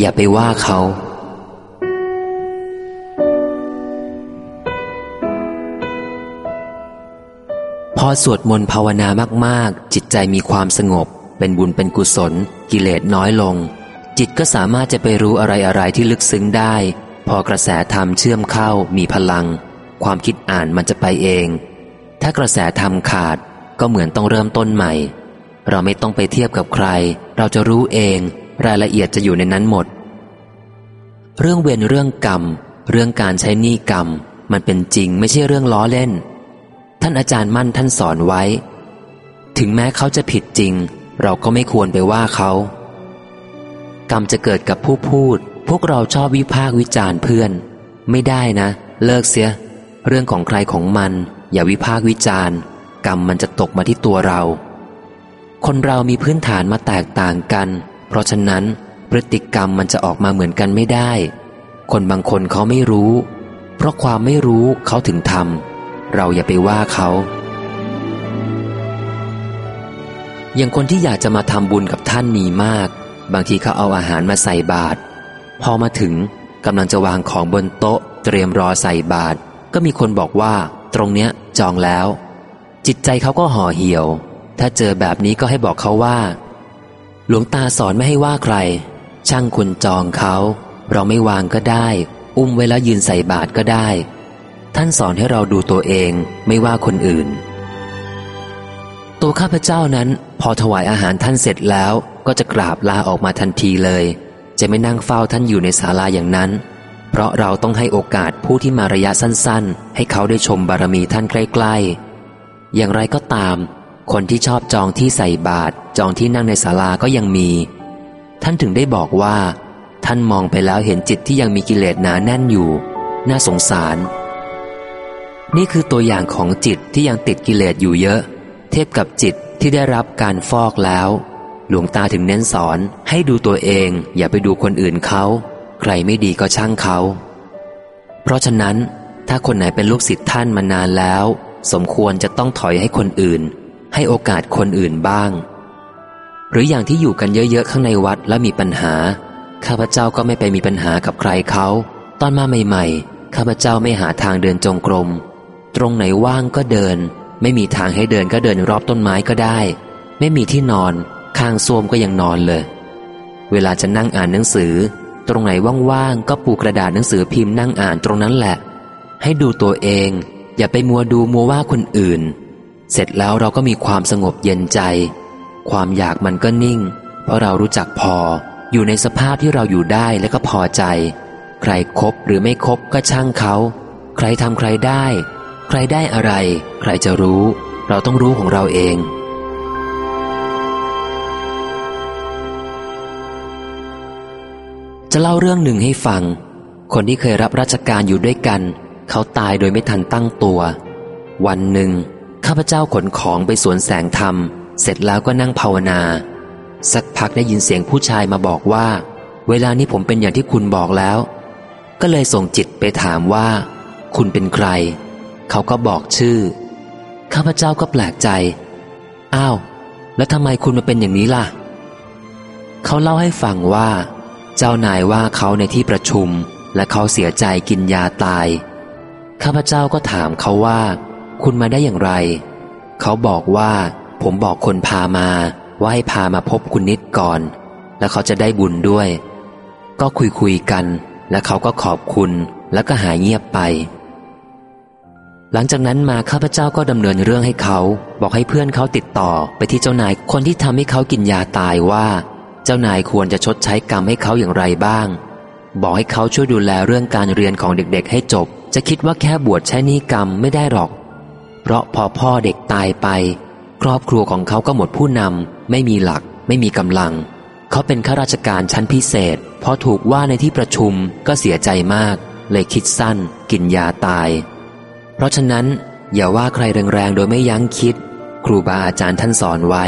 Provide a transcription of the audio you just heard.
อย่าไปว่าเขา พอสวดมนต์ภาวนามาก ๆ จิตใจมีความสงบ เป็นบุญเป็นกุศล กิเลสน้อยลง จิตก็สามารถจะไปรู้อะไร ๆ ที่ลึกซึ้งได้ พอกระแสธรรมเชื่อมเข้ามีพลัง ความคิดอ่านมันจะไปเอง ถ้ากระแสธรรมขาดก็เหมือนต้องเริ่มต้นใหม่ เราไม่ต้องไปเทียบกับใคร เราจะรู้เอง รายละเอียดจะอยู่ในนั้นหมด เรื่องเวรเรื่องกรรม เรื่องการใช้หนี้กรรม มันเป็นจริงไม่ใช่เรื่องล้อเล่น ท่านอาจารย์มั่นท่านสอนไว้ ถึงแม้เขาจะผิดจริง เราก็ไม่ควรไปว่าเขา กรรมจะเกิดกับผู้พูด พวกเราชอบวิพากวิจารณ์เพื่อน ไม่ได้นะ เลิกเสีย เรื่องของใครของมัน อย่าวิพากวิจารณ์กรรมมันจะตกมาที่ตัวเรา คนเรามีพื้นฐานมาแตกต่างกัน ราะฉะนั้นพฤติกรรมมันจะออกมาเหมือนกันไม่ได้ คนบางคนเขาไม่รู้ เพราะความไม่รู้เขาถึงทำเราอย่าไปว่าเขาอย่างคนที่อยากจะมาทำบุญกับท่านมีมาก บางทีเขาเอาอาหารมาใส่บาตรพอมาถึงกำลังจะวางของบนโต๊ะ เตรียมรอใส่บาตรก็มีคนบอกว่า ตรงเนี้ยจองแล้ว จิตใจเขาก็ห่อเหี่ยว ถ้าเจอแบบนี้ก็ให้บอกเขาว่า หลวงตาสอนไม่ให้ว่าใคร ช่างคุณจองเขา เราไม่วางก็ได้ อุ้มไว้แล้วยืนใส่บาตรก็ได้ ท่านสอนให้เราดูตัวเองไม่ว่าคนอื่น ตัวข้าพเจ้านั้น พอถวายอาหารท่านเสร็จแล้ว ก็จะกราบลาออกมาทันทีเลย จะไม่นั่งเฝ้าท่านอยู่ในศาลาอย่างนั้น เพราะเราต้องให้โอกาสผู้ที่มาระยะสั้น ๆ ให้เขาได้ชมบารมีท่านใกล้ ๆ อย่างไรก็ตาม คนที่ชอบจองที่ใส่บาตรจองที่นั่งในศาลาก็ยังมี ท่านถึงได้บอกว่า ท่านมองไปแล้วเห็นจิตที่ยังมีกิเลสหนาแน่นอยู่ น่าสงสาร นี่คือตัวอย่างของจิตที่ยังติดกิเลสอยู่เยอะ เทียบกับจิตที่ได้รับการฟอกแล้ว หลวงตาถึงเน้นสอนให้ดูตัวเอง อย่าไปดูคนอื่นเขาใครไม่ดีก็ช่างเขา เพราะฉะนั้น ถ้าคนไหนเป็นลูกศิษย์ท่านมานานแล้ว สมควรจะต้องถอยให้คนอื่น ให้โอกาสคนอื่นบ้าง หรืออย่างที่อยู่กันเยอะๆข้างในวัดแล้วมีปัญหา ข้าพเจ้าก็ไม่ไปมีปัญหากับใครเขา ตอนมาใหม่ๆ ข้าพเจ้าไม่หาทางเดินจงกรม ตรงไหนว่างก็เดิน ไม่มีทางให้เดินก็เดินรอบต้นไม้ก็ได้ ไม่มีที่นอน ข้างส้วมก็ยังนอนเลย เวลาจะนั่งอ่านหนังสือ ตรงไหนว่างๆก็ปูกระดาษหนังสือพิมพ์นั่งอ่านตรงนั้นแหละ ให้ดูตัวเอง อย่าไปมัวดูมัวว่าคนอื่น เสร็จแล้วเราก็มีความสงบเย็นใจ ความอยากมันก็นิ่ง เพราะเรารู้จักพอ อยู่ในสภาพที่เราอยู่ได้และก็พอใจ ใครครบหรือไม่ครบก็ช่างเขา ใครทำใครได้ ใครได้อะไร ใครจะรู้ เราต้องรู้ของเราเอง จะเล่าเรื่องหนึ่งให้ฟัง คนที่เคยรับราชการอยู่ด้วยกัน เขาตายโดยไม่ทันตั้งตัว วันหนึ่ง ข้าพเจ้าขนของไปสวนแสงธรรม เสร็จแล้วก็นั่งภาวนา สักพักได้ยินเสียงผู้ชายมาบอกว่า เวลานี้ผมเป็นอย่างที่คุณบอกแล้ว ก็เลยส่งจิตไปถามว่า คุณเป็นใคร เขาก็บอกชื่อ ข้าพเจ้าก็แปลกใจ อ้าว แล้วทำไมคุณมาเป็นอย่างนี้ล่ะ เขาเล่าให้ฟังว่า เจ้านายว่าเขาในที่ประชุม และเขาเสียใจกินยาตาย ข้าพเจ้าก็ถามเขาว่า คุณมาได้อย่างไร เขาบอกว่า ผมบอกคนพามาว่าให้พามาพบคุณนิดก่อน แล้วเขาจะได้บุญด้วย ก็คุยคุยกัน และเขาก็ขอบคุณแล้วก็หายเงียบไป หลังจากนั้นมาข้าพเจ้าก็ดำเนินเรื่องให้เขา บอกให้เพื่อนเขาติดต่อไปที่เจ้านายคนที่ทำให้เขากินยาตายว่า เจ้านายควรจะชดใช้กรรมให้เขาอย่างไรบ้าง บอกให้เขาช่วยดูแลเรื่องการเรียนของเด็กๆ ให้จบ จะคิดว่าแค่บวชใช้นิกรรมไม่ได้หรอก เพราะพอพ่อเด็กตายไป ครอบครัวของเขาก็หมดผู้นำไม่มีหลัก ไม่มีกำลัง เขาเป็นข้าราชการชั้นพิเศษพอถูกว่าในที่ประชุมก็เสียใจมาก เลยคิดสั้น กินยาตาย เพราะฉะนั้นอย่าว่าใครแรงๆโดยไม่ยั้งคิด ครูบาอาจารย์ท่านสอนไว้